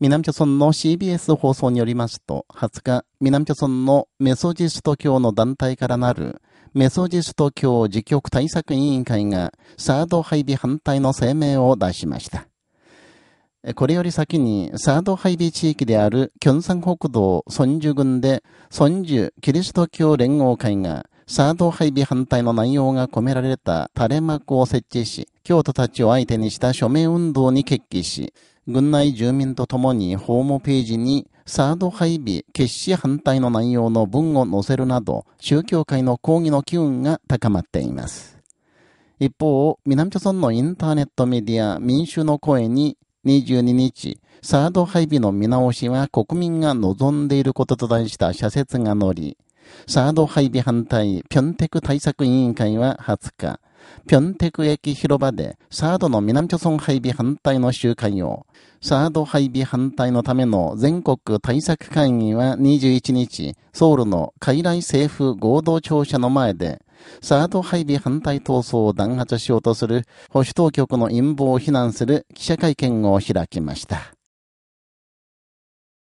南朝村の CBS 放送によりますと、20日、南朝村のメソジスト教の団体からなる、メソジスト教自局対策委員会が、サード配備反対の声明を出しました。これより先に、サード配備地域である、キョンサン北道、ソンジュ郡で、ソンジュキリスト教連合会が、サード配備反対の内容が込められた垂れ幕を設置し、京都たちを相手にした署名運動に決起し、軍内住民と共にホームページにサード配備決死反対の内容の文を載せるなど、宗教界の抗議の機運が高まっています。一方、南朝村のインターネットメディア民衆の声に22日、サード配備の見直しは国民が望んでいることと題した社説が載り、サード配備反対ピョンテク対策委員会は20日、ピョンテク駅広場でサードの南朝村配備反対の集会を、サード配備反対のための全国対策会議は21日、ソウルの海来政府合同庁舎の前で、サード配備反対闘争を弾圧しようとする保守当局の陰謀を非難する記者会見を開きました。